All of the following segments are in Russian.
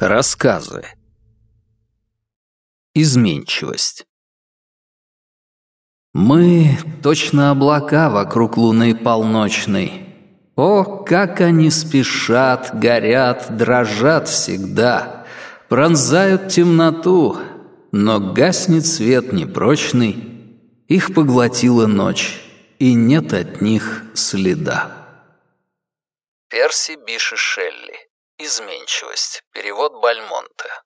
Рассказы. Изменчивость. Мы — точно облака вокруг луны полночной. О, как они спешат, горят, дрожат всегда, Пронзают темноту, но гаснет свет непрочный, Их поглотила ночь, и нет от них следа. Перси Биши Шелли. Изменчивость. Перевод Бальмонта.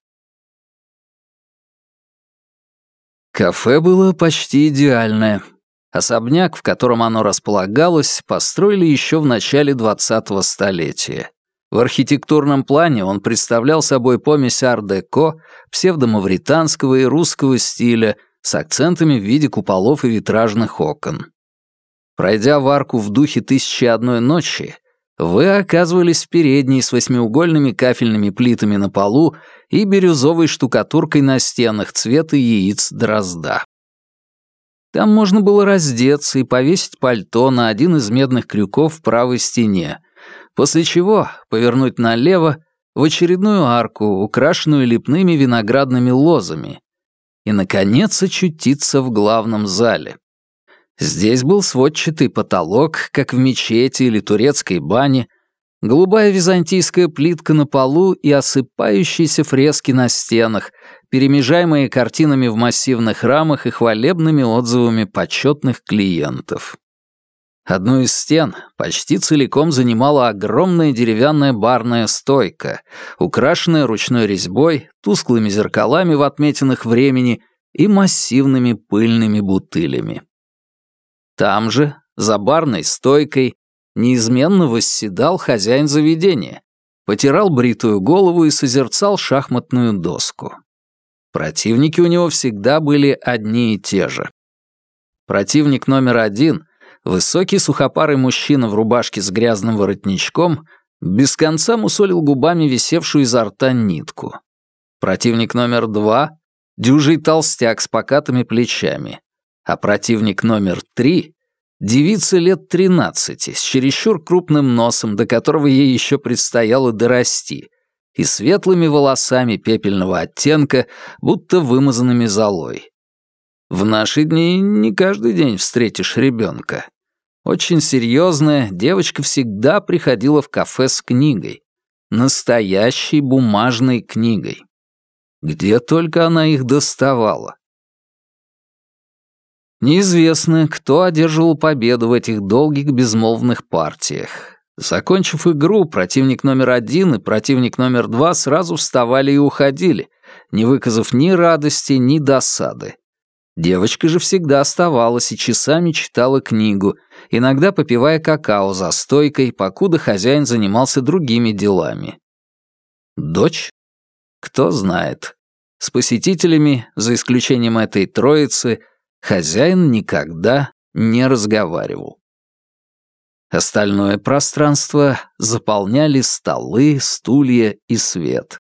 Кафе было почти идеальное. Особняк, в котором оно располагалось, построили еще в начале 20-го столетия. В архитектурном плане он представлял собой помесь ар-деко, псевдомавританского и русского стиля с акцентами в виде куполов и витражных окон. Пройдя в арку в духе «Тысячи одной ночи», вы оказывались в передней с восьмиугольными кафельными плитами на полу и бирюзовой штукатуркой на стенах цвета яиц дрозда. Там можно было раздеться и повесить пальто на один из медных крюков в правой стене, после чего повернуть налево в очередную арку, украшенную лепными виноградными лозами, и, наконец, очутиться в главном зале. Здесь был сводчатый потолок, как в мечети или турецкой бане, голубая византийская плитка на полу и осыпающиеся фрески на стенах, перемежаемые картинами в массивных рамах и хвалебными отзывами почетных клиентов. Одну из стен почти целиком занимала огромная деревянная барная стойка, украшенная ручной резьбой, тусклыми зеркалами в отметинах времени и массивными пыльными бутылями. Там же, за барной стойкой, неизменно восседал хозяин заведения, потирал бритую голову и созерцал шахматную доску. Противники у него всегда были одни и те же. Противник номер один — высокий сухопарый мужчина в рубашке с грязным воротничком — без конца мусолил губами висевшую изо рта нитку. Противник номер два — дюжий толстяк с покатыми плечами а противник номер три — девица лет тринадцати, с чересчур крупным носом, до которого ей еще предстояло дорасти, и светлыми волосами пепельного оттенка, будто вымазанными золой. В наши дни не каждый день встретишь ребенка. Очень серьезная, девочка всегда приходила в кафе с книгой. Настоящей бумажной книгой. Где только она их доставала. Неизвестно, кто одерживал победу в этих долгих безмолвных партиях. Закончив игру, противник номер один и противник номер два сразу вставали и уходили, не выказав ни радости, ни досады. Девочка же всегда оставалась и часами читала книгу, иногда попивая какао за стойкой, покуда хозяин занимался другими делами. Дочь? Кто знает. С посетителями, за исключением этой троицы, хозяин никогда не разговаривал. Остальное пространство заполняли столы, стулья и свет.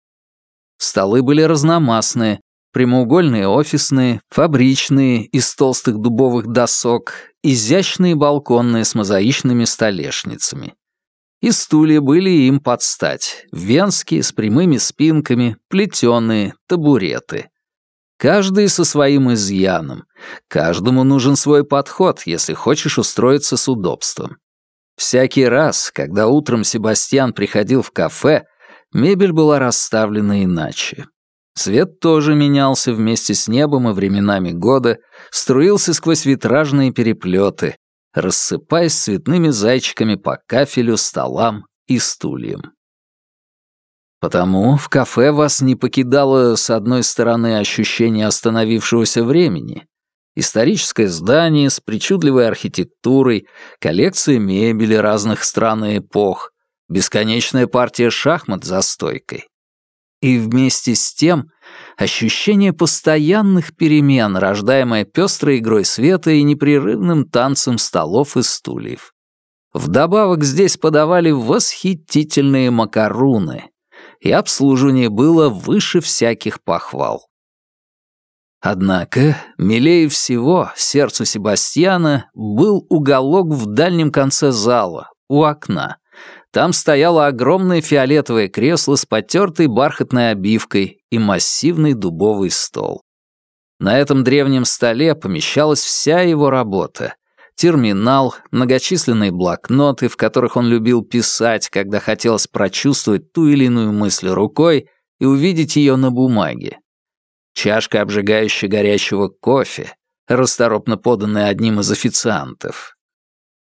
Столы были разномастные, прямоугольные офисные, фабричные из толстых дубовых досок, изящные балконные с мозаичными столешницами. И стулья были им под стать, венские с прямыми спинками, плетеные, табуреты. Каждый со своим изъяном. Каждому нужен свой подход, если хочешь устроиться с удобством. Всякий раз, когда утром Себастьян приходил в кафе, мебель была расставлена иначе. Свет тоже менялся вместе с небом и временами года, струился сквозь витражные переплеты, рассыпаясь цветными зайчиками по кафелю, столам и стульям. Потому в кафе вас не покидало, с одной стороны, ощущение остановившегося времени, историческое здание с причудливой архитектурой, коллекция мебели разных стран и эпох, бесконечная партия шахмат за стойкой. И вместе с тем ощущение постоянных перемен, рождаемое пестрой игрой света и непрерывным танцем столов и стульев. Вдобавок здесь подавали восхитительные макаруны, и обслуживание было выше всяких похвал. Однако, милее всего сердцу Себастьяна был уголок в дальнем конце зала, у окна, Там стояло огромное фиолетовое кресло с потертой бархатной обивкой и массивный дубовый стол. На этом древнем столе помещалась вся его работа. Терминал, многочисленные блокноты, в которых он любил писать, когда хотелось прочувствовать ту или иную мысль рукой и увидеть ее на бумаге. Чашка обжигающая горячего кофе, расторопно поданная одним из официантов.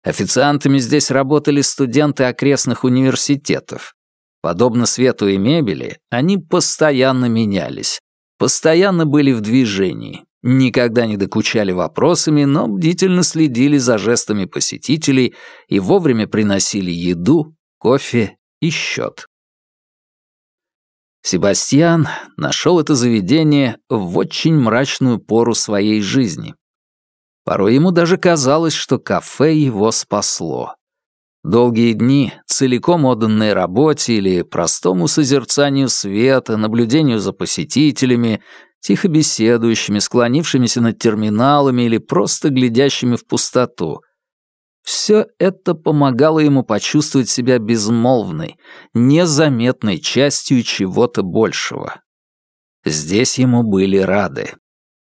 Официантами здесь работали студенты окрестных университетов. Подобно свету и мебели, они постоянно менялись, постоянно были в движении, никогда не докучали вопросами, но бдительно следили за жестами посетителей и вовремя приносили еду, кофе и счет. Себастьян нашел это заведение в очень мрачную пору своей жизни. Порой ему даже казалось, что кафе его спасло. Долгие дни, целиком отданные работе или простому созерцанию света, наблюдению за посетителями, тихо беседующими, склонившимися над терминалами или просто глядящими в пустоту. Все это помогало ему почувствовать себя безмолвной, незаметной частью чего-то большего. Здесь ему были рады.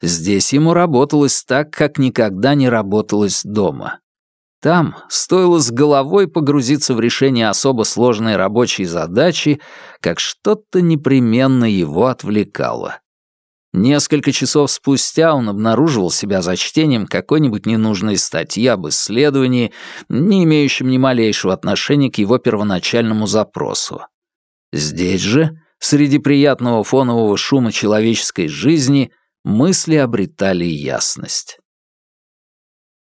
Здесь ему работалось так, как никогда не работалось дома. Там стоило с головой погрузиться в решение особо сложной рабочей задачи, как что-то непременно его отвлекало. Несколько часов спустя он обнаруживал себя за чтением какой-нибудь ненужной статьи об исследовании, не имеющем ни малейшего отношения к его первоначальному запросу. Здесь же, среди приятного фонового шума человеческой жизни, мысли обретали ясность.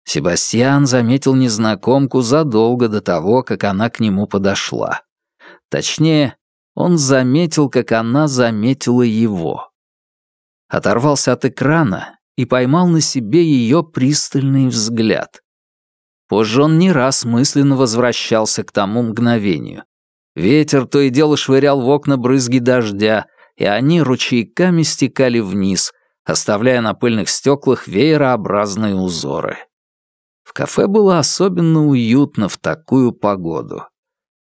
Себастьян заметил незнакомку задолго до того, как она к нему подошла. Точнее, он заметил, как она заметила его. Оторвался от экрана и поймал на себе ее пристальный взгляд. Позже он не раз мысленно возвращался к тому мгновению. Ветер то и дело швырял в окна брызги дождя, и они ручейками стекали вниз, оставляя на пыльных стеклах веерообразные узоры. В кафе было особенно уютно в такую погоду.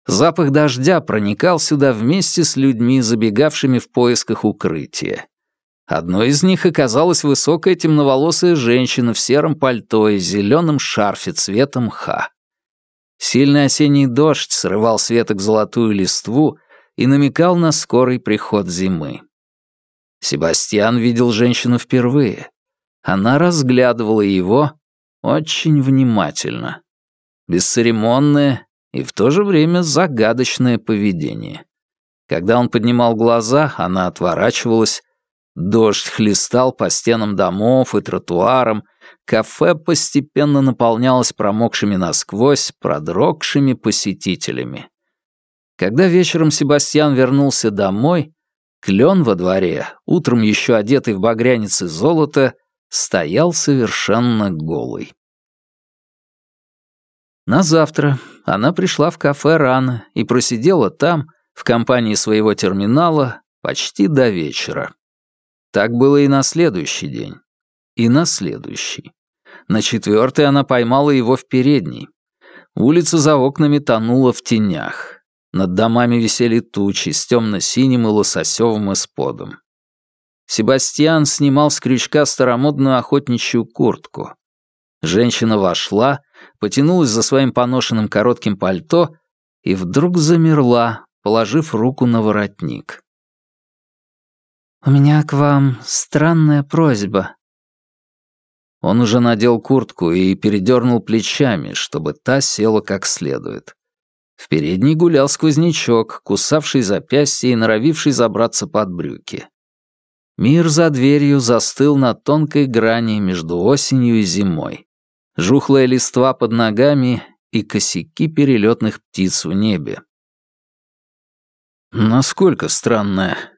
Запах дождя проникал сюда вместе с людьми, забегавшими в поисках укрытия. Одной из них оказалась высокая темноволосая женщина в сером пальто и зеленом шарфе цвета мха. Сильный осенний дождь срывал с веток золотую листву и намекал на скорый приход зимы. Себастьян видел женщину впервые. Она разглядывала его очень внимательно. Бесцеремонное и в то же время загадочное поведение. Когда он поднимал глаза, она отворачивалась. Дождь хлестал по стенам домов и тротуарам. Кафе постепенно наполнялось промокшими насквозь, продрогшими посетителями. Когда вечером Себастьян вернулся домой, Клен во дворе, утром еще одетый в багряницы золота, стоял совершенно голый. На завтра она пришла в кафе рано и просидела там, в компании своего терминала, почти до вечера. Так было и на следующий день. И на следующий. На четвертый она поймала его в передней. Улица за окнами тонула в тенях. Над домами висели тучи с темно-синим и лососевым исподом. Себастьян снимал с крючка старомодную охотничью куртку. Женщина вошла, потянулась за своим поношенным коротким пальто и вдруг замерла, положив руку на воротник. «У меня к вам странная просьба». Он уже надел куртку и передернул плечами, чтобы та села как следует. В передней гулял сквознячок, кусавший запястье и норовивший забраться под брюки. Мир за дверью застыл на тонкой грани между осенью и зимой. Жухлая листва под ногами и косяки перелетных птиц в небе. Насколько странная.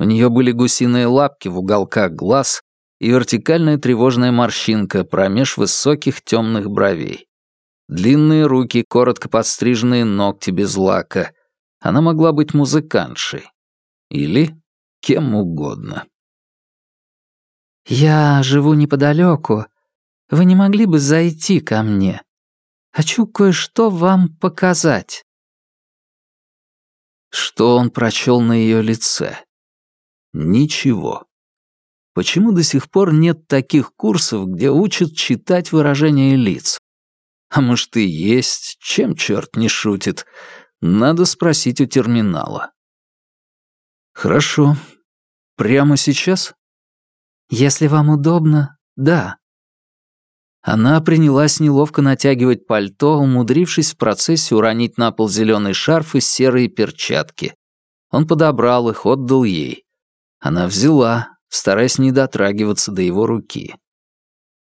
У нее были гусиные лапки в уголках глаз и вертикальная тревожная морщинка промеж высоких темных бровей. Длинные руки, коротко подстриженные ногти без лака. Она могла быть музыкантшей. Или кем угодно. «Я живу неподалеку. Вы не могли бы зайти ко мне? Хочу кое-что вам показать». Что он прочел на ее лице? Ничего. Почему до сих пор нет таких курсов, где учат читать выражения лиц? А может и есть, чем черт не шутит. Надо спросить у терминала. Хорошо. Прямо сейчас? Если вам удобно, да. Она принялась неловко натягивать пальто, умудрившись в процессе уронить на пол зеленый шарф и серые перчатки. Он подобрал их, отдал ей. Она взяла, стараясь не дотрагиваться до его руки.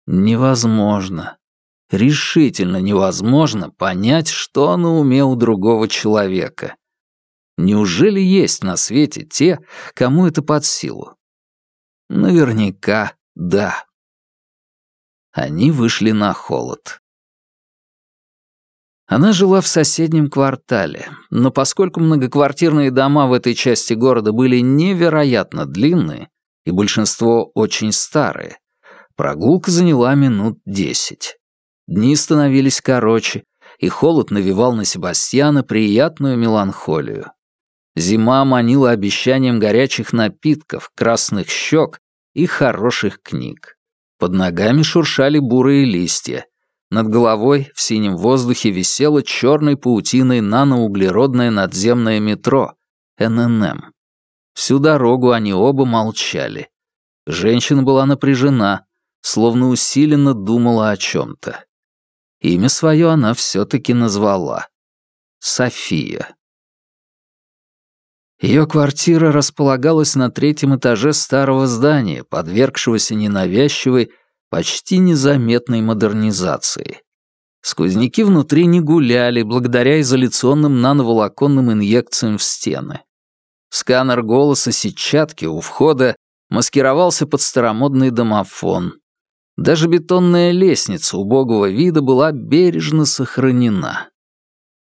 Невозможно, решительно невозможно понять, что на уме у другого человека. Неужели есть на свете те, кому это под силу? Наверняка да. Они вышли на холод. Она жила в соседнем квартале, но поскольку многоквартирные дома в этой части города были невероятно длинные, и большинство очень старые, прогулка заняла минут десять. Дни становились короче, и холод навевал на Себастьяна приятную меланхолию. Зима манила обещанием горячих напитков, красных щек и хороших книг. Под ногами шуршали бурые листья. Над головой в синем воздухе висело черной паутиной наноуглеродное надземное метро ННМ. Всю дорогу они оба молчали. Женщина была напряжена, словно усиленно думала о чем-то. Имя свое она все-таки назвала. София. Ее квартира располагалась на третьем этаже старого здания, подвергшегося ненавязчивой, почти незаметной модернизации. Сквозняки внутри не гуляли благодаря изоляционным нановолоконным инъекциям в стены. Сканер голоса сетчатки у входа маскировался под старомодный домофон. Даже бетонная лестница убогого вида была бережно сохранена.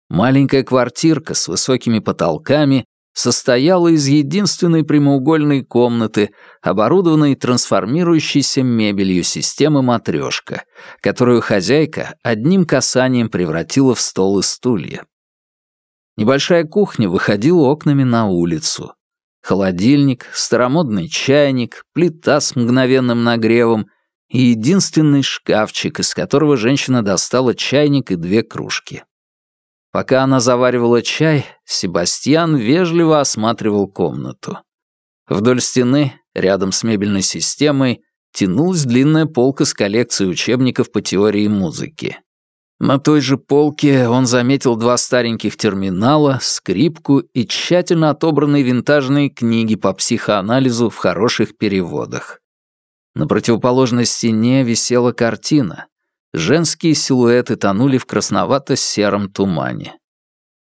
Маленькая квартирка с высокими потолками состояла из единственной прямоугольной комнаты, оборудованной трансформирующейся мебелью системы «Матрешка», которую хозяйка одним касанием превратила в стол и стулья. Небольшая кухня выходила окнами на улицу. Холодильник, старомодный чайник, плита с мгновенным нагревом и единственный шкафчик, из которого женщина достала чайник и две кружки. Пока она заваривала чай, Себастьян вежливо осматривал комнату. Вдоль стены, рядом с мебельной системой, тянулась длинная полка с коллекцией учебников по теории музыки. На той же полке он заметил два стареньких терминала, скрипку и тщательно отобранные винтажные книги по психоанализу в хороших переводах. На противоположной стене висела картина, Женские силуэты тонули в красновато-сером тумане.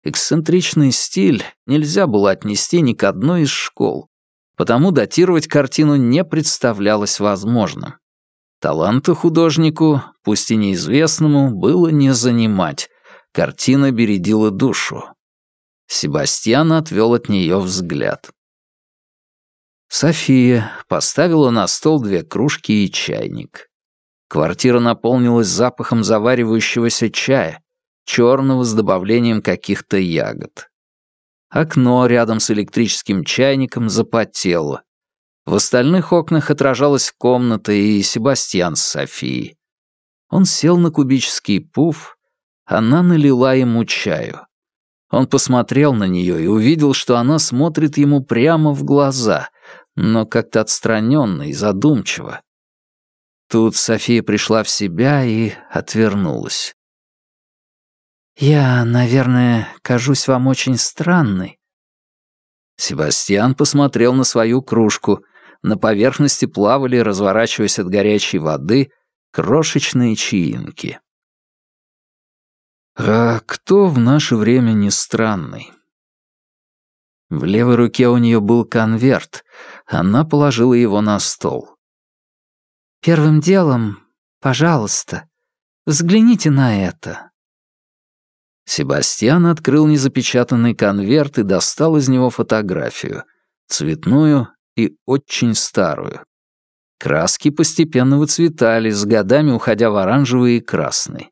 Эксцентричный стиль нельзя было отнести ни к одной из школ, потому датировать картину не представлялось возможным. Таланта художнику, пусть и неизвестному, было не занимать. Картина бередила душу. Себастьян отвел от нее взгляд. София поставила на стол две кружки и чайник. Квартира наполнилась запахом заваривающегося чая, черного с добавлением каких-то ягод. Окно рядом с электрическим чайником запотело. В остальных окнах отражалась комната и Себастьян с Софией. Он сел на кубический пуф, она налила ему чаю. Он посмотрел на нее и увидел, что она смотрит ему прямо в глаза, но как-то отстраненно и задумчиво. Тут София пришла в себя и отвернулась. «Я, наверное, кажусь вам очень странной». Себастьян посмотрел на свою кружку. На поверхности плавали, разворачиваясь от горячей воды, крошечные чаинки. «А кто в наше время не странный?» В левой руке у нее был конверт. Она положила его на стол. Первым делом, пожалуйста, взгляните на это». Себастьян открыл незапечатанный конверт и достал из него фотографию, цветную и очень старую. Краски постепенно выцветали, с годами уходя в оранжевый и красный.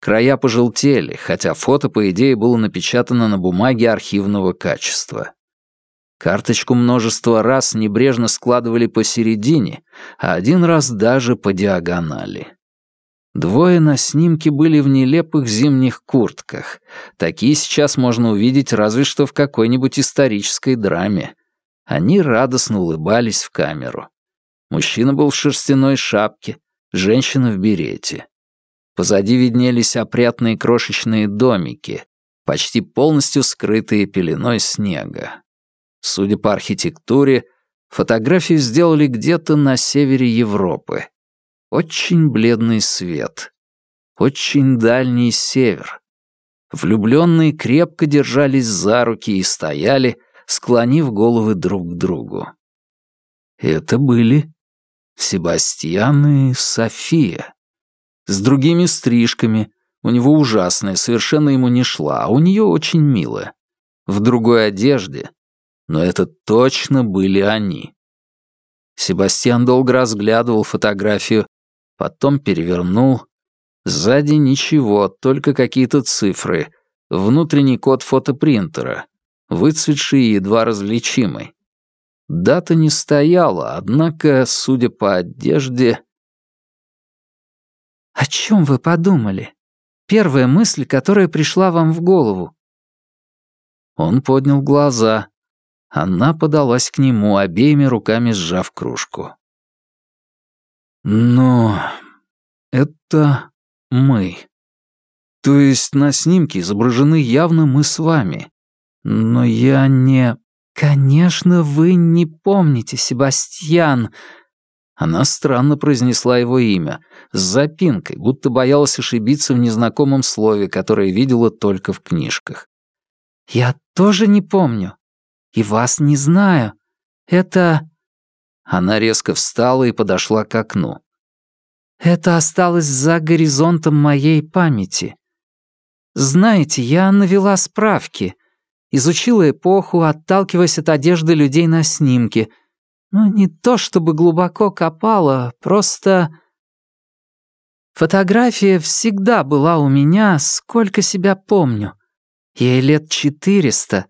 Края пожелтели, хотя фото, по идее, было напечатано на бумаге архивного качества. Карточку множество раз небрежно складывали посередине, а один раз даже по диагонали. Двое на снимке были в нелепых зимних куртках. Такие сейчас можно увидеть разве что в какой-нибудь исторической драме. Они радостно улыбались в камеру. Мужчина был в шерстяной шапке, женщина в берете. Позади виднелись опрятные крошечные домики, почти полностью скрытые пеленой снега. Судя по архитектуре, фотографию сделали где-то на севере Европы. Очень бледный свет. Очень дальний север. Влюбленные крепко держались за руки и стояли, склонив головы друг к другу. Это были Себастьян и София с другими стрижками. У него ужасная, совершенно ему не шла, а у нее очень милая. В другой одежде. Но это точно были они. Себастьян долго разглядывал фотографию, потом перевернул. Сзади ничего, только какие-то цифры. Внутренний код фотопринтера, выцветший и едва различимый. Дата не стояла, однако, судя по одежде, «О чем вы подумали? Первая мысль, которая пришла вам в голову?» Он поднял глаза. Она подалась к нему, обеими руками сжав кружку. «Но это мы. То есть на снимке изображены явно мы с вами. Но я не...» «Конечно, вы не помните, Себастьян», она странно произнесла его имя, с запинкой, будто боялась ошибиться в незнакомом слове, которое видела только в книжках. «Я тоже не помню. И вас не знаю. Это...» Она резко встала и подошла к окну. «Это осталось за горизонтом моей памяти. Знаете, я навела справки, изучила эпоху, отталкиваясь от одежды людей на снимке — ну, не то чтобы глубоко копала, просто... Фотография всегда была у меня, сколько себя помню. Ей лет четыреста,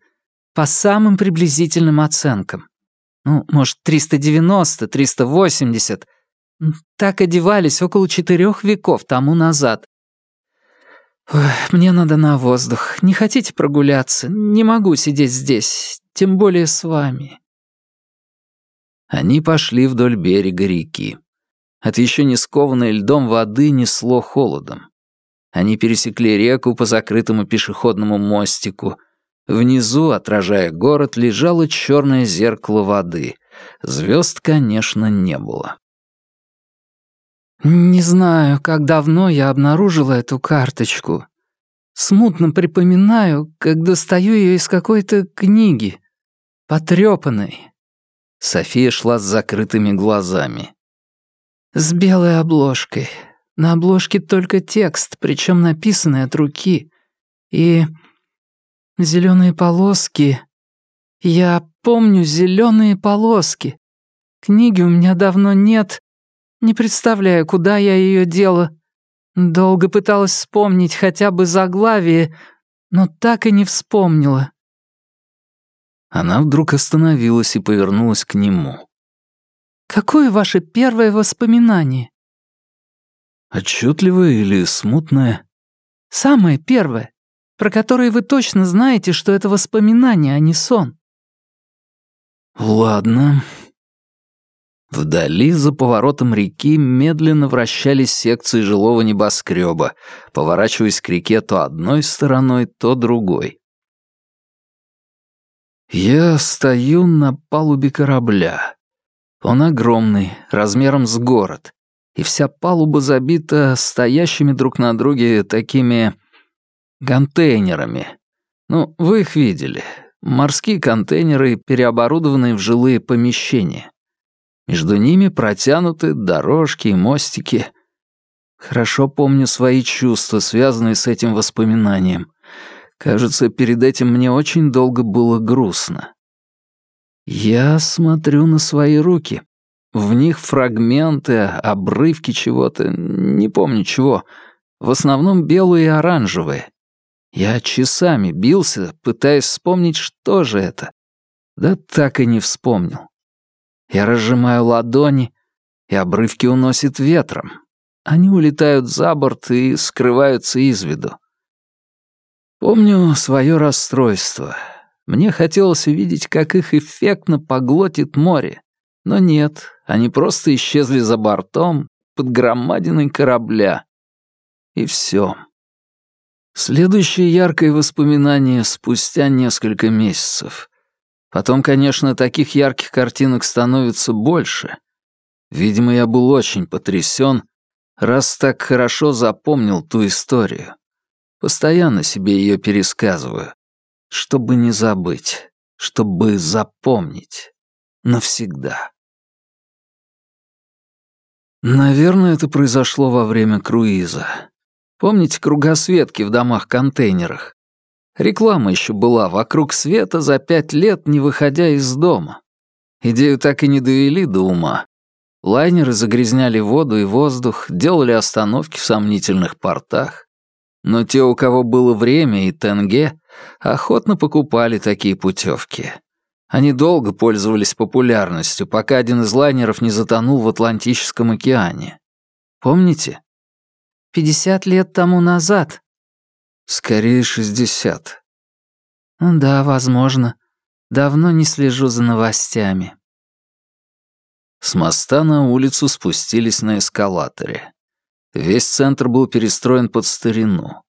по самым приблизительным оценкам. Ну, может, 390, 380. Так одевались около четырех веков тому назад. Ой, мне надо на воздух. Не хотите прогуляться? Не могу сидеть здесь, тем более с вами. Они пошли вдоль берега реки. От еще не скованной льдом воды несло холодом. Они пересекли реку по закрытому пешеходному мостику. Внизу, отражая город, лежало черное зеркало воды. Звезд, конечно, не было. «Не знаю, как давно я обнаружила эту карточку. Смутно припоминаю, как достаю ее из какой-то книги, потрепанной, София шла с закрытыми глазами. «С белой обложкой. На обложке только текст, причем написанный от руки. И зеленые полоски. Я помню зеленые полоски. Книги у меня давно нет. Не представляю, куда я ее дела. Долго пыталась вспомнить хотя бы заглавие, но так и не вспомнила. Она вдруг остановилась и повернулась к нему. «Какое ваше первое воспоминание?» «Отчетливое или смутное?» «Самое первое, про которое вы точно знаете, что это воспоминание, а не сон». «Ладно». Вдали, за поворотом реки, медленно вращались секции жилого небоскреба, поворачиваясь к реке то одной стороной, то другой. Я стою на палубе корабля. Он огромный, размером с город, и вся палуба забита стоящими друг на друге такими контейнерами. Ну, вы их видели. Морские контейнеры, переоборудованные в жилые помещения. Между ними протянуты дорожки и мостики. Хорошо помню свои чувства, связанные с этим воспоминанием. Кажется, перед этим мне очень долго было грустно. Я смотрю на свои руки. В них фрагменты, обрывки чего-то, не помню чего. в основном белые и оранжевые. Я часами бился, пытаясь вспомнить, что же это. Да так и не вспомнил. Я разжимаю ладони, и обрывки уносит ветром. Они улетают за борт и скрываются из виду. Помню свое расстройство. Мне хотелось увидеть, как их эффектно поглотит море. Но нет, они просто исчезли за бортом, под громадиной корабля. И все. Следующее яркое воспоминание спустя несколько месяцев. Потом, конечно, таких ярких картинок становится больше. Видимо, я был очень потрясен, раз так хорошо запомнил ту историю. Постоянно себе ее пересказываю, чтобы не забыть, чтобы запомнить навсегда. Наверное, это произошло во время круиза. Помните кругосветки в домах-контейнерах? Реклама еще была «Вокруг света за пять лет, не выходя из дома». Идею так и не довели до ума. Лайнеры загрязняли воду и воздух, делали остановки в сомнительных портах. Но те, у кого было время и тенге, охотно покупали такие путевки. Они долго пользовались популярностью, пока один из лайнеров не затонул в Атлантическом океане. Помните? Пятьдесят лет тому назад. Скорее, шестьдесят. Ну да, возможно. Давно не слежу за новостями. С моста на улицу спустились на эскалаторе. Весь центр был перестроен под старину.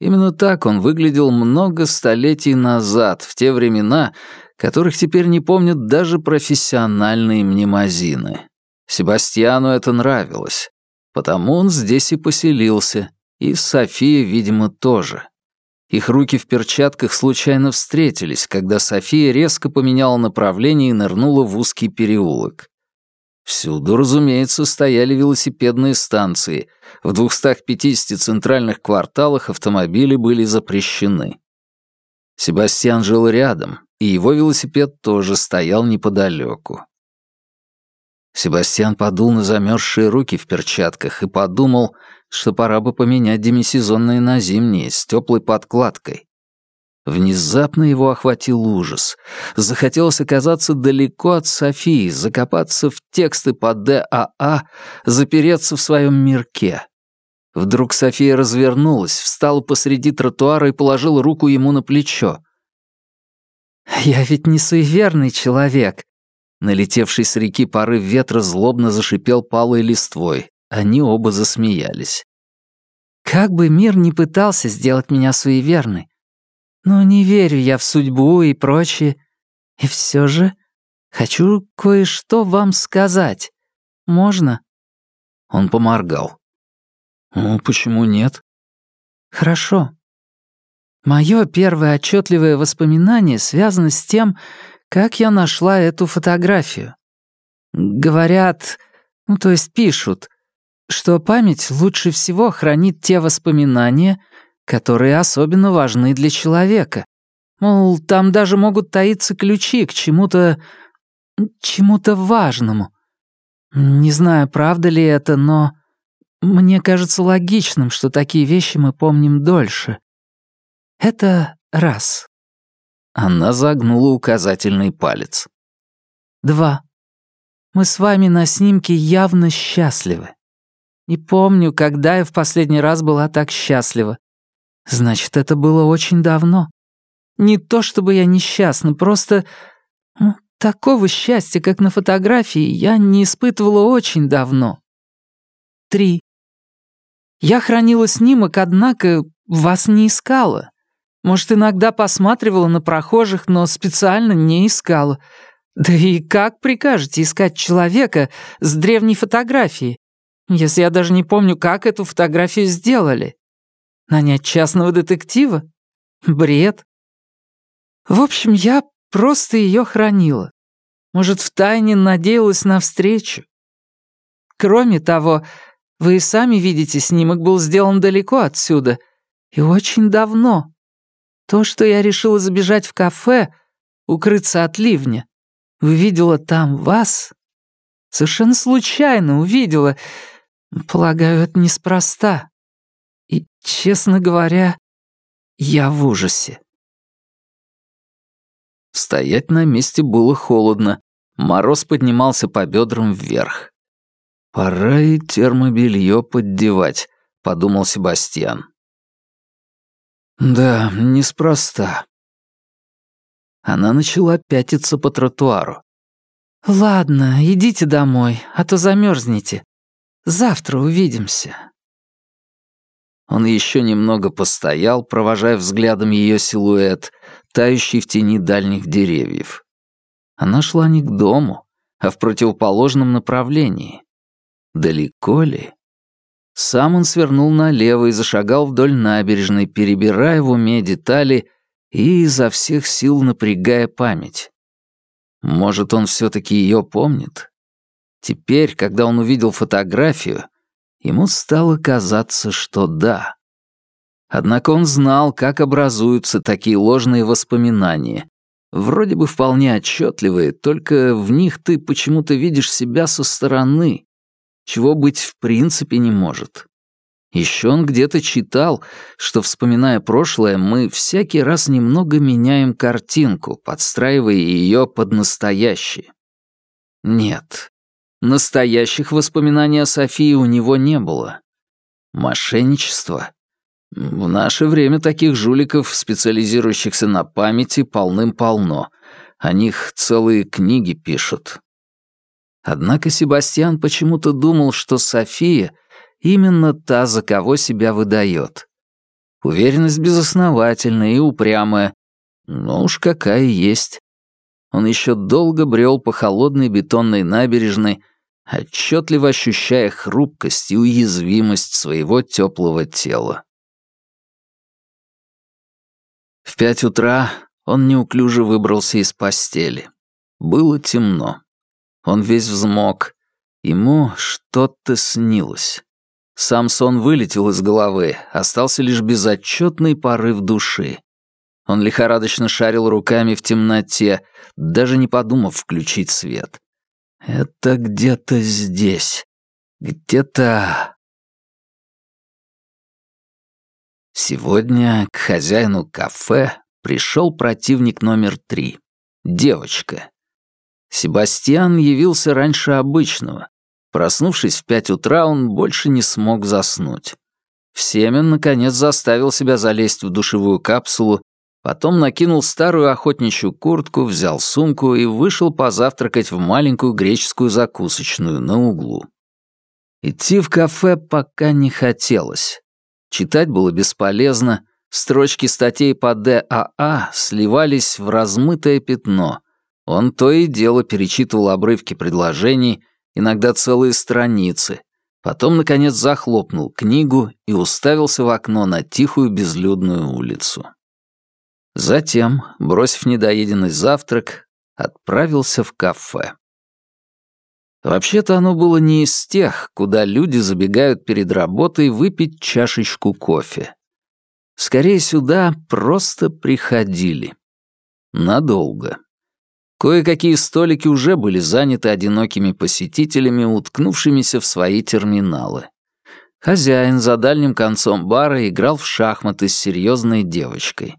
Именно так он выглядел много столетий назад, в те времена, которых теперь не помнят даже профессиональные мнемозины. Себастьяну это нравилось, потому он здесь и поселился, и София, видимо, тоже. Их руки в перчатках случайно встретились, когда София резко поменяла направление и нырнула в узкий переулок. Всюду, разумеется, стояли велосипедные станции. В 250 центральных кварталах автомобили были запрещены. Себастьян жил рядом, и его велосипед тоже стоял неподалеку. Себастьян подул на замерзшие руки в перчатках и подумал, что пора бы поменять демисезонные на зимние с теплой подкладкой. Внезапно его охватил ужас. Захотелось оказаться далеко от Софии, закопаться в тексты по ДАА, запереться в своем мирке. Вдруг София развернулась, встала посреди тротуара и положила руку ему на плечо. «Я ведь не суеверный человек». Налетевший с реки порыв ветра злобно зашипел палой листвой. Они оба засмеялись. «Как бы мир ни пытался сделать меня суеверной, но не верю я в судьбу и прочее. И все же хочу кое-что вам сказать. Можно?» Он поморгал. «Ну, почему нет?» «Хорошо. Мое первое отчетливое воспоминание связано с тем, как я нашла эту фотографию. Говорят, ну то есть пишут, что память лучше всего хранит те воспоминания, которые особенно важны для человека. Мол, там даже могут таиться ключи к чему-то... чему-то важному. Не знаю, правда ли это, но мне кажется логичным, что такие вещи мы помним дольше. Это раз. Она загнула указательный палец. Два. Мы с вами на снимке явно счастливы. Не помню, когда я в последний раз была так счастлива. Значит, это было очень давно. Не то чтобы я несчастна, просто... Ну, такого счастья, как на фотографии, я не испытывала очень давно. Три. Я хранила снимок, однако вас не искала. Может, иногда посматривала на прохожих, но специально не искала. Да и как прикажете искать человека с древней фотографией, если я даже не помню, как эту фотографию сделали? Нанять частного детектива? Бред. В общем, я просто ее хранила. Может, втайне надеялась на встречу. Кроме того, вы и сами видите, снимок был сделан далеко отсюда и очень давно. То, что я решила забежать в кафе, укрыться от ливня, увидела там вас, совершенно случайно увидела. Полагаю, это неспроста. честно говоря, я в ужасе. Стоять на месте было холодно. Мороз поднимался по бедрам вверх. «Пора и термобелье поддевать», — подумал Себастьян. «Да, неспроста». Она начала пятиться по тротуару. «Ладно, идите домой, а то замерзнете. Завтра увидимся». Он еще немного постоял, провожая взглядом ее силуэт, тающий в тени дальних деревьев. Она шла не к дому, а в противоположном направлении. Далеко ли? Сам он свернул налево и зашагал вдоль набережной, перебирая в уме детали и изо всех сил напрягая память. Может, он все-таки ее помнит? Теперь, когда он увидел фотографию, ему стало казаться, что да. Однако он знал, как образуются такие ложные воспоминания. Вроде бы вполне отчетливые, только в них ты почему-то видишь себя со стороны, чего быть в принципе не может. Еще он где-то читал, что, вспоминая прошлое, мы всякий раз немного меняем картинку, подстраивая ее под настоящее. Нет, настоящих воспоминаний о Софии у него не было. Мошенничество. В наше время таких жуликов, специализирующихся на памяти, полным-полно. О них целые книги пишут. Однако Себастьян почему-то думал, что София именно та, за кого себя выдает. Уверенность безосновательная и упрямая, но уж какая есть. Он еще долго брел по холодной бетонной набережной, отчетливо ощущая хрупкость и уязвимость своего теплого тела. В пять утра он неуклюже выбрался из постели. Было темно. Он весь взмок. Ему что-то снилось. Сам сон вылетел из головы, остался лишь безотчетный порыв души. Он лихорадочно шарил руками в темноте, даже не подумав включить свет. «Это где-то здесь. Где-то...» Сегодня к хозяину кафе пришел противник номер три. Девочка. Себастьян явился раньше обычного. Проснувшись в пять утра, он больше не смог заснуть. Всемен, наконец, заставил себя залезть в душевую капсулу, потом накинул старую охотничью куртку, взял сумку и вышел позавтракать в маленькую греческую закусочную на углу. Идти в кафе пока не хотелось. Читать было бесполезно, строчки статей по ДАА сливались в размытое пятно, он то и дело перечитывал обрывки предложений, иногда целые страницы, потом, наконец, захлопнул книгу и уставился в окно на тихую безлюдную улицу. Затем, бросив недоеденный завтрак, отправился в кафе. Вообще-то оно было не из тех, куда люди забегают перед работой выпить чашечку кофе. Скорее сюда просто приходили. Надолго. Кое-какие столики уже были заняты одинокими посетителями, уткнувшимися в свои терминалы. Хозяин за дальним концом бара играл в шахматы с серьезной девочкой.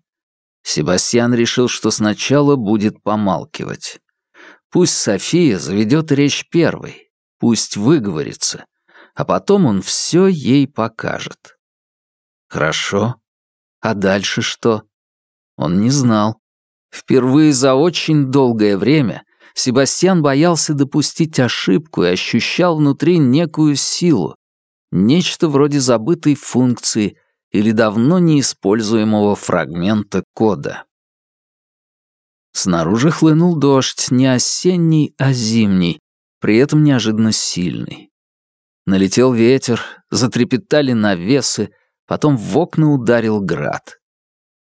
Себастьян решил, что сначала будет помалкивать. Пусть София заведет речь первой, пусть выговорится, а потом он все ей покажет. Хорошо. А дальше что? Он не знал. Впервые за очень долгое время Себастьян боялся допустить ошибку и ощущал внутри некую силу, нечто вроде забытой функции или давно неиспользуемого фрагмента кода. Снаружи хлынул дождь, не осенний, а зимний, при этом неожиданно сильный. Налетел ветер, затрепетали навесы, потом в окна ударил град.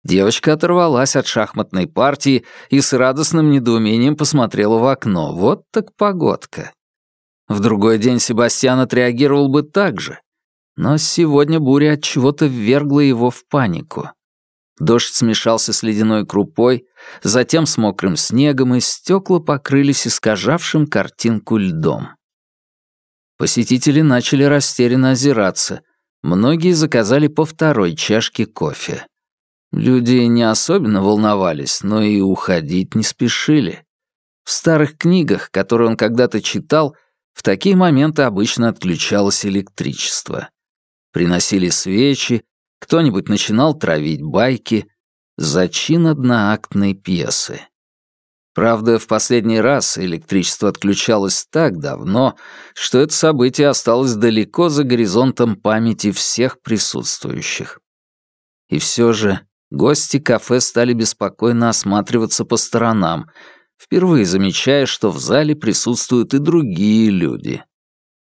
Девочка оторвалась от шахматной партии и с радостным недоумением посмотрела в окно. Вот так погодка. В другой день Себастьян отреагировал бы так же. Но сегодня буря от чего-то ввергла его в панику. Дождь смешался с ледяной крупой, затем с мокрым снегом, и стекла покрылись искажавшим картинку льдом. Посетители начали растерянно озираться. Многие заказали по второй чашке кофе. Люди не особенно волновались, но и уходить не спешили. В старых книгах, которые он когда-то читал, в такие моменты обычно отключалось электричество. Приносили свечи, кто-нибудь начинал травить байки. Зачин одноактной пьесы. Правда, в последний раз электричество отключалось так давно, что это событие осталось далеко за горизонтом памяти всех присутствующих. И все же гости кафе стали беспокойно осматриваться по сторонам, впервые замечая, что в зале присутствуют и другие люди.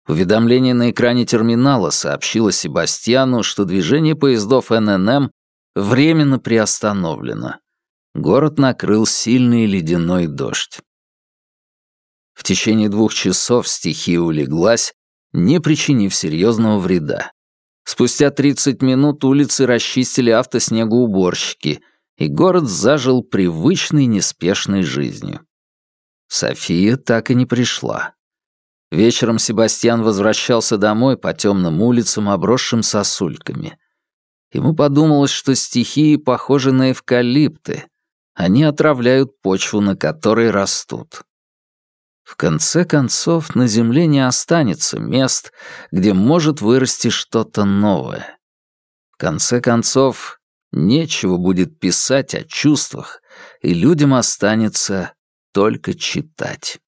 Уведомление на экране терминала сообщило Себастьяну, что движение поездов ННМ временно приостановлено. Город накрыл сильный ледяной дождь. В течение двух часов стихия улеглась, не причинив серьезного вреда. Спустя 30 минут улицы расчистили автоснегоуборщики, и город зажил привычной неспешной жизнью. София так и не пришла. Вечером Себастьян возвращался домой по темным улицам, обросшим сосульками. Ему подумалось, что стихии похожи на эвкалипты. Они отравляют почву, на которой растут. В конце концов, на Земле не останется мест, где может вырасти что-то новое. В конце концов, нечего будет писать о чувствах, и людям останется только читать.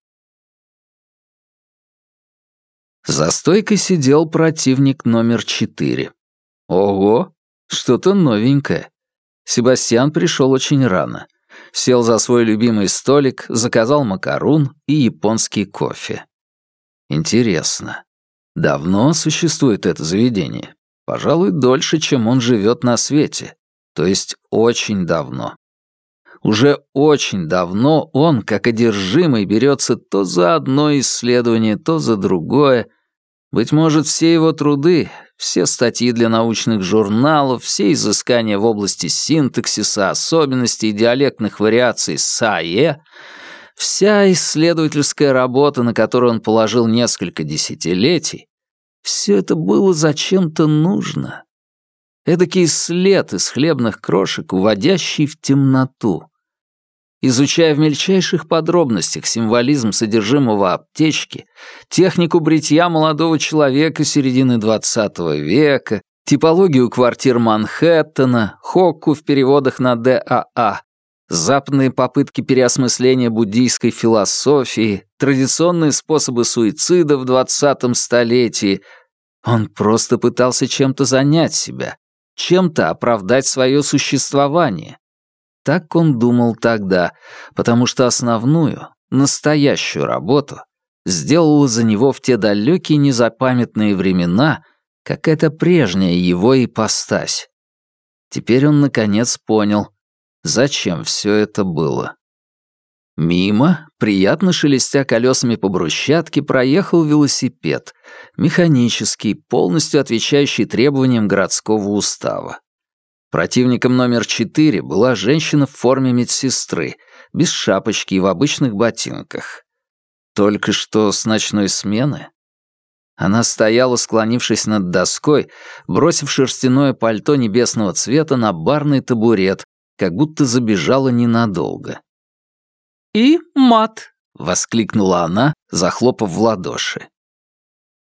За стойкой сидел противник номер четыре. Ого, что-то новенькое. Себастьян пришел очень рано. Сел за свой любимый столик, заказал макарун и японский кофе. Интересно, давно существует это заведение? Пожалуй, дольше, чем он живет на свете. То есть очень давно. Уже очень давно он, как одержимый, берется то за одно исследование, то за другое. Быть может, все его труды, все статьи для научных журналов, все изыскания в области синтаксиса, особенностей диалектных вариаций САЕ, вся исследовательская работа, на которую он положил несколько десятилетий, все это было зачем-то нужно. Эдакий след из хлебных крошек, уводящий в темноту. Изучая в мельчайших подробностях символизм содержимого аптечки, технику бритья молодого человека середины XX века, типологию квартир Манхэттена, Хокку в переводах на ДАА, западные попытки переосмысления буддийской философии, традиционные способы суицида в XX столетии. Он просто пытался чем-то занять себя, чем-то оправдать свое существование. Так он думал тогда, потому что основную, настоящую работу сделала за него в те далекие незапамятные времена какая-то прежняя его ипостась. Теперь он наконец понял, зачем все это было. Мимо, приятно шелестя колесами по брусчатке, проехал велосипед, механический, полностью отвечающий требованиям городского устава. Противником номер четыре была женщина в форме медсестры, без шапочки и в обычных ботинках. Только что с ночной смены? Она стояла, склонившись над доской, бросив шерстяное пальто небесного цвета на барный табурет, как будто забежала ненадолго. «И мат!» — воскликнула она, захлопав в ладоши.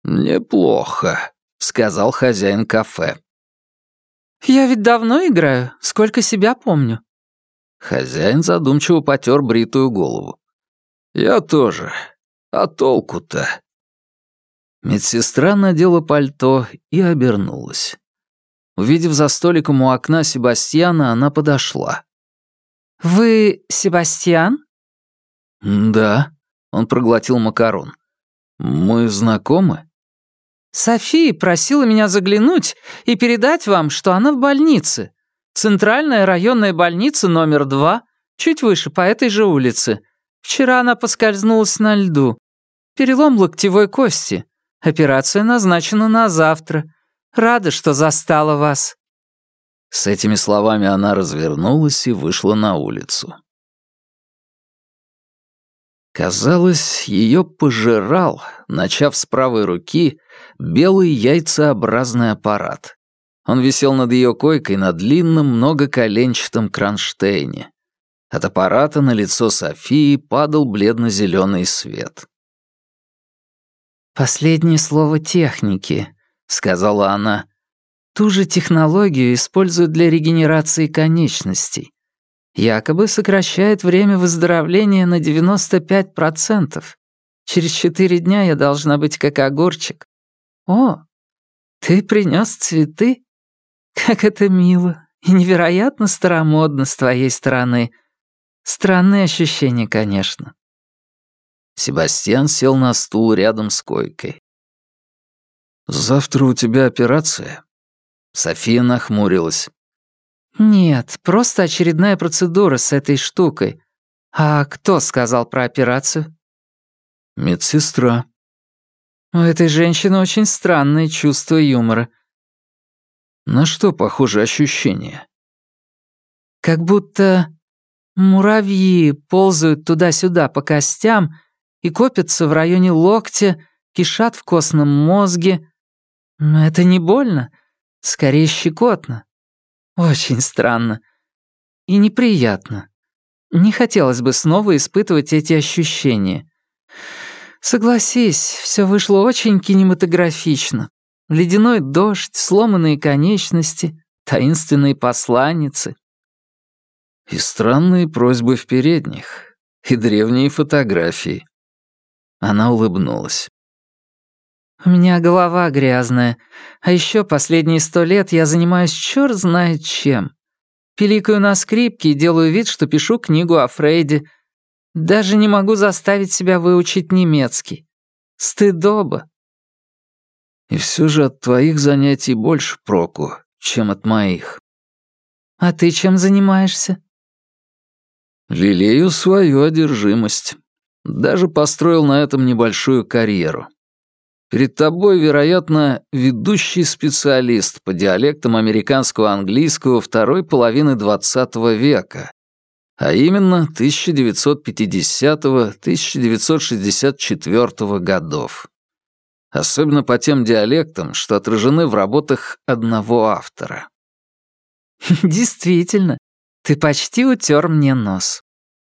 «Неплохо», — сказал хозяин кафе. «Я ведь давно играю, сколько себя помню». Хозяин задумчиво потер бритую голову. «Я тоже. А толку-то?» Медсестра надела пальто и обернулась. Увидев за столиком у окна Себастьяна, она подошла. «Вы Себастьян?» «Да», — он проглотил макарон. «Мы знакомы?» София просила меня заглянуть и передать вам, что она в больнице. Центральная районная больница номер два, чуть выше по этой же улице. Вчера она поскользнулась на льду. Перелом локтевой кости. Операция назначена на завтра. Рада, что застала вас». С этими словами она развернулась и вышла на улицу. Казалось, ее пожирал, начав с правой руки, белый яйцеобразный аппарат. Он висел над ее койкой на длинном многоколенчатом кронштейне. От аппарата на лицо Софии падал бледно-зеленый свет. «Последнее слово техники», — сказала она. «Ту же технологию используют для регенерации конечностей. Якобы сокращает время выздоровления на 95%. Через четыре дня я должна быть как огурчик. О, ты принес цветы? Как это мило и невероятно старомодно с твоей стороны. Странные ощущения, конечно. Себастьян сел на стул рядом с койкой. «Завтра у тебя операция?» София нахмурилась. «Нет, просто очередная процедура с этой штукой. А кто сказал про операцию?» «Медсестра». У этой женщины очень странное чувство юмора. На что похоже ощущение? Как будто муравьи ползают туда-сюда по костям и копятся в районе локтя, кишат в костном мозге. Но это не больно, скорее щекотно. Очень странно. И неприятно. Не хотелось бы снова испытывать эти ощущения. Согласись, все вышло очень кинематографично. Ледяной дождь, сломанные конечности, таинственные посланницы. И странные просьбы в передних, и древние фотографии. Она улыбнулась. «У меня голова грязная, а еще последние сто лет я занимаюсь черт знает чем. Пиликаю на скрипке и делаю вид, что пишу книгу о Фрейде. Даже не могу заставить себя выучить немецкий. Стыдоба». «И все же от твоих занятий больше проку, чем от моих». «А ты чем занимаешься?» «Лелею свою одержимость». Даже построил на этом небольшую карьеру. Перед тобой, вероятно, ведущий специалист по диалектам американского английского второй половины XX века, а именно 1950-1964 годов. Особенно по тем диалектам, что отражены в работах одного автора. «Действительно, ты почти утер мне нос»,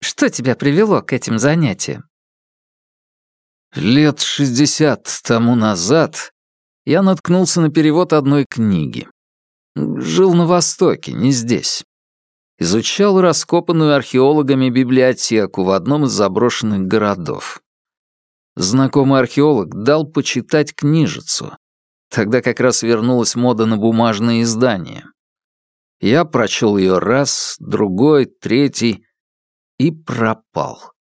что тебя привело к этим занятиям? Лет шестьдесят тому назад я наткнулся на перевод одной книги. Жил на Востоке, не здесь. Изучал раскопанную археологами библиотеку в одном из заброшенных городов. Знакомый археолог дал почитать книжицу. Тогда как раз вернулась мода на бумажные издания. Я прочел ее раз, другой, третий, и пропал.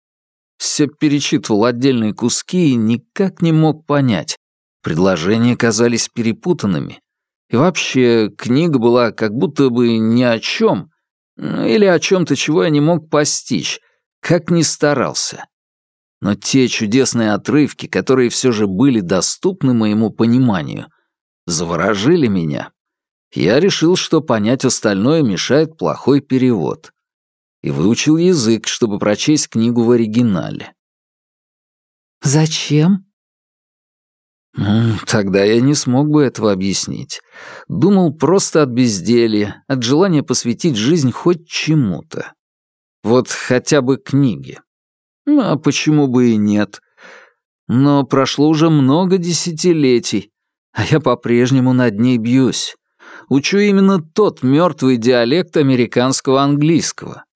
Все перечитывал отдельные куски и никак не мог понять. Предложения казались перепутанными. И вообще, книга была как будто бы ни о чем, ну, или о чем-то, чего я не мог постичь, как ни старался. Но те чудесные отрывки, которые все же были доступны моему пониманию, заворожили меня. Я решил, что понять остальное мешает плохой перевод и выучил язык, чтобы прочесть книгу в оригинале. «Зачем?» Тогда я не смог бы этого объяснить. Думал просто от безделья, от желания посвятить жизнь хоть чему-то. Вот хотя бы книге. Ну, а почему бы и нет? Но прошло уже много десятилетий, а я по-прежнему над ней бьюсь. Учу именно тот мертвый диалект американского английского.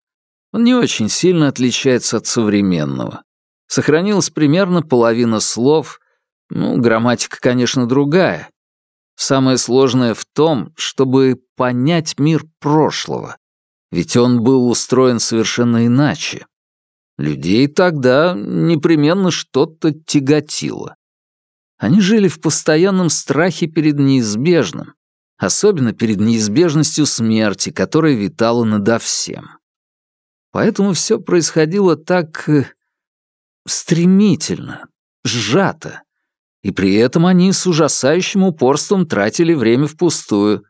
Он не очень сильно отличается от современного. Сохранилась примерно половина слов, ну, грамматика, конечно, другая. Самое сложное в том, чтобы понять мир прошлого, ведь он был устроен совершенно иначе. Людей тогда непременно что-то тяготило. Они жили в постоянном страхе перед неизбежным, особенно перед неизбежностью смерти, которая витала надо всем. Поэтому все происходило так... Э, стремительно, сжато. И при этом они с ужасающим упорством тратили время впустую.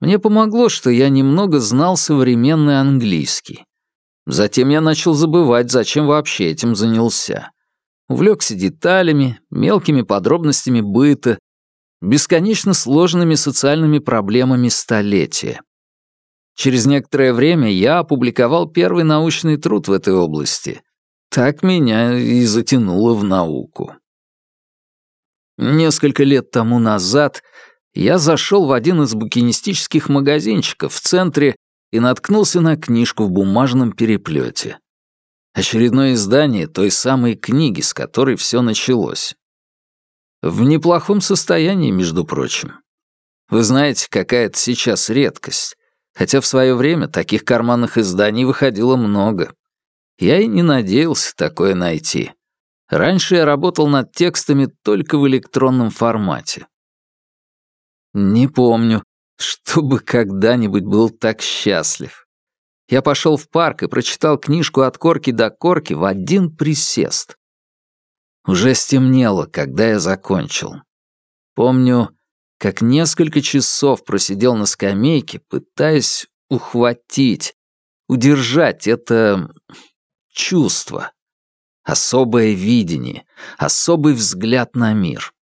Мне помогло, что я немного знал современный английский. Затем я начал забывать, зачем вообще этим занялся. Увлекся деталями, мелкими подробностями быта, бесконечно сложными социальными проблемами столетия. Через некоторое время я опубликовал первый научный труд в этой области. Так меня и затянуло в науку. Несколько лет тому назад я зашел в один из букинистических магазинчиков в центре и наткнулся на книжку в бумажном переплете. Очередное издание той самой книги, с которой все началось. В неплохом состоянии, между прочим. Вы знаете, какая это сейчас редкость, хотя в свое время таких карманных изданий выходило много. Я и не надеялся такое найти. Раньше я работал над текстами только в электронном формате. Не помню, чтобы когда-нибудь был так счастлив. Я пошел в парк и прочитал книжку от корки до корки в один присест. Уже стемнело, когда я закончил. Помню, как несколько часов просидел на скамейке, пытаясь ухватить, удержать это чувство, особое видение, особый взгляд на мир.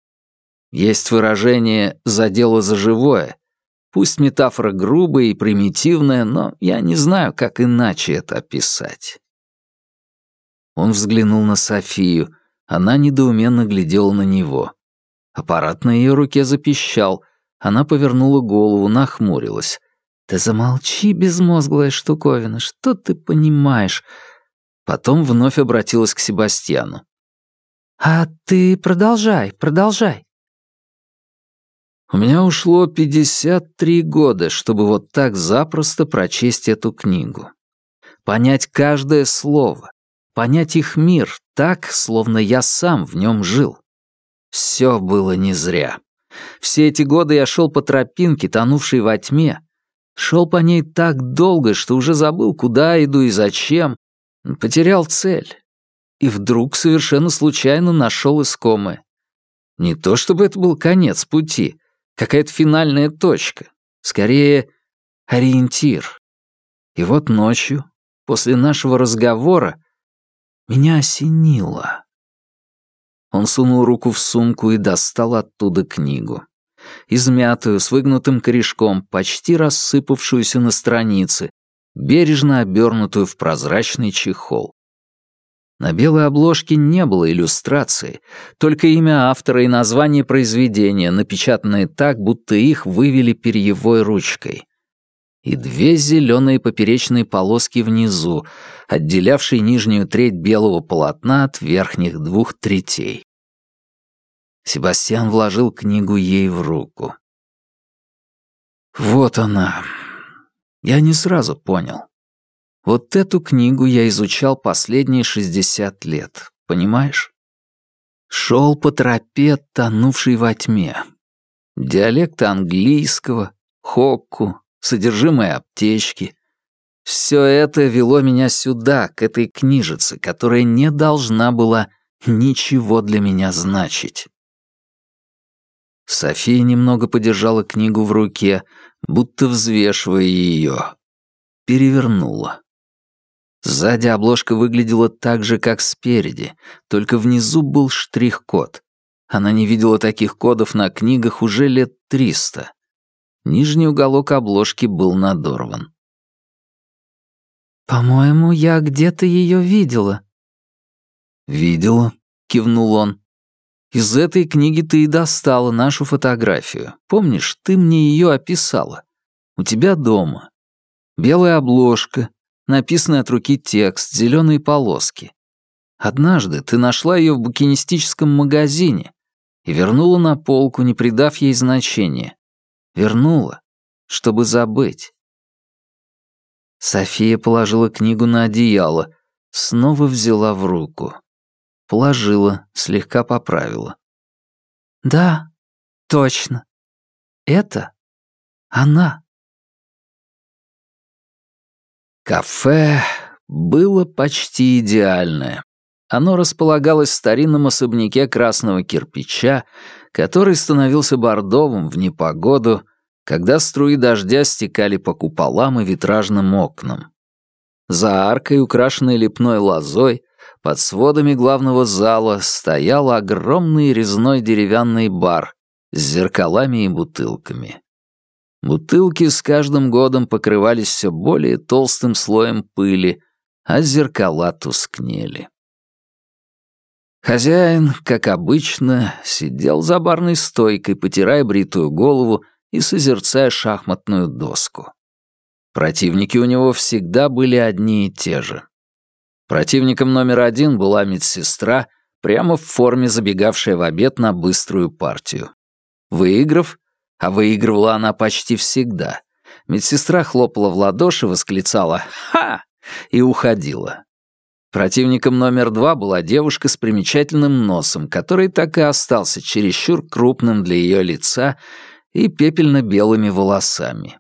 Есть выражение «за дело за живое», Пусть метафора грубая и примитивная, но я не знаю, как иначе это описать. Он взглянул на Софию. Она недоуменно глядела на него. Аппарат на ее руке запищал. Она повернула голову, нахмурилась. «Да замолчи, безмозглая штуковина, что ты понимаешь?» Потом вновь обратилась к Себастьяну. «А ты продолжай, продолжай. У меня ушло 53 года, чтобы вот так запросто прочесть эту книгу. Понять каждое слово, понять их мир так, словно я сам в нем жил. Все было не зря. Все эти годы я шел по тропинке, тонувшей во тьме, шел по ней так долго, что уже забыл, куда иду и зачем, потерял цель. И вдруг совершенно случайно нашел искомое. Не то чтобы это был конец пути, какая-то финальная точка, скорее ориентир. И вот ночью, после нашего разговора, меня осенило. Он сунул руку в сумку и достал оттуда книгу. Измятую, с выгнутым корешком, почти рассыпавшуюся на странице, бережно обернутую в прозрачный чехол. На белой обложке не было иллюстрации, только имя автора и название произведения, напечатанные так, будто их вывели перьевой ручкой. И две зеленые поперечные полоски внизу, отделявшие нижнюю треть белого полотна от верхних двух третей. Себастьян вложил книгу ей в руку. Вот она. Я не сразу понял. Вот эту книгу я изучал последние 60 лет, понимаешь? Шел по тропе, тонувшей во тьме. Диалекты английского, хокку, содержимое аптечки. Все это вело меня сюда, к этой книжице, которая не должна была ничего для меня значить. София немного подержала книгу в руке, будто взвешивая ее. Перевернула. Сзади обложка выглядела так же, как спереди, только внизу был штрих-код. Она не видела таких кодов на книгах уже лет триста. Нижний уголок обложки был надорван. «По-моему, я где-то ее видела». «Видела», — кивнул он. «Из этой книги ты и достала нашу фотографию. Помнишь, ты мне ее описала? У тебя дома. Белая обложка, написанный от руки текст, зеленые полоски. Однажды ты нашла ее в букинистическом магазине и вернула на полку, не придав ей значения. Вернула, чтобы забыть. София положила книгу на одеяло, снова взяла в руку. Положила, слегка поправила. «Да, точно. Это она». Кафе было почти идеальное. Оно располагалось в старинном особняке красного кирпича, который становился бордовым в непогоду, когда струи дождя стекали по куполам и витражным окнам. За аркой, украшенной лепной лозой, под сводами главного зала стоял огромный резной деревянный бар с зеркалами и бутылками. Бутылки с каждым годом покрывались все более толстым слоем пыли, а зеркала тускнели. Хозяин, как обычно, сидел за барной стойкой, потирая бритую голову и созерцая шахматную доску. Противники у него всегда были одни и те же. Противником номер один была медсестра, прямо в форме забегавшая в обед на быструю партию. Выиграв, а выигрывала она почти всегда, медсестра хлопала в ладоши, восклицала «Ха!» и уходила. Противником номер два была девушка с примечательным носом, который так и остался чересчур крупным для ее лица и пепельно-белыми волосами.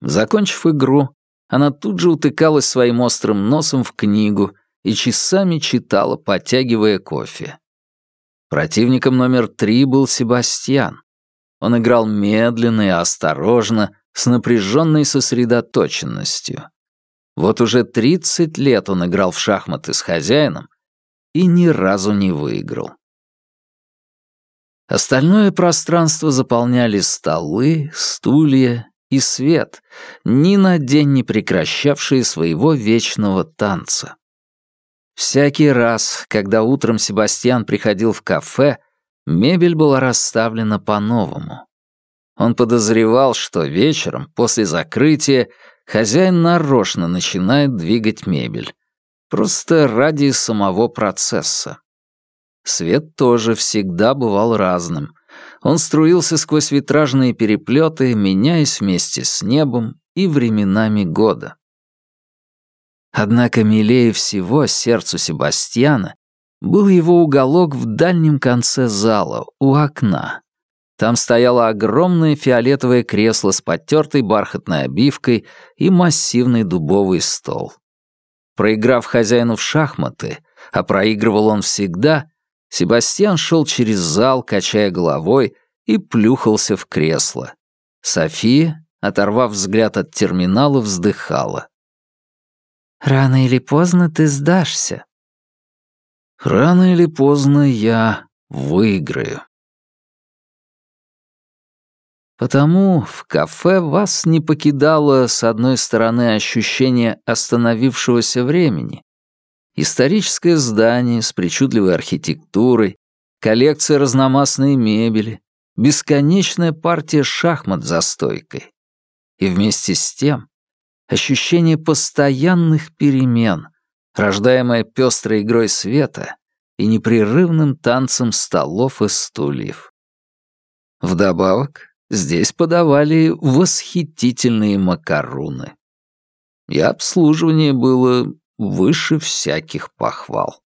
Закончив игру, она тут же утыкалась своим острым носом в книгу и часами читала, подтягивая кофе. Противником номер три был Себастьян. Он играл медленно и осторожно, с напряженной сосредоточенностью. Вот уже 30 лет он играл в шахматы с хозяином и ни разу не выиграл. Остальное пространство заполняли столы, стулья и свет, ни на день не прекращавшие своего вечного танца. Всякий раз, когда утром Себастьян приходил в кафе, мебель была расставлена по-новому. Он подозревал, что вечером, после закрытия, хозяин нарочно начинает двигать мебель. Просто ради самого процесса. Свет тоже всегда бывал разным, он струился сквозь витражные переплеты, меняясь вместе с небом и временами года. Однако милее всего сердцу Себастьяна был его уголок в дальнем конце зала, у окна. Там стояло огромное фиолетовое кресло с потертой бархатной обивкой и массивный дубовый стол. Проиграв хозяину в шахматы, а проигрывал он всегда, Себастьян шел через зал, качая головой, и плюхался в кресло. София, оторвав взгляд от терминала, вздыхала. «Рано или поздно ты сдашься». «Рано или поздно я выиграю». Потому в кафе вас не покидало, с одной стороны, ощущение остановившегося времени, Историческое здание с причудливой архитектурой, коллекция разномастной мебели, бесконечная партия шахмат за стойкой. И вместе с тем ощущение постоянных перемен, рождаемое пестрой игрой света и непрерывным танцем столов и стульев. Вдобавок, здесь подавали восхитительные макаруны. И обслуживание было выше всяких похвал.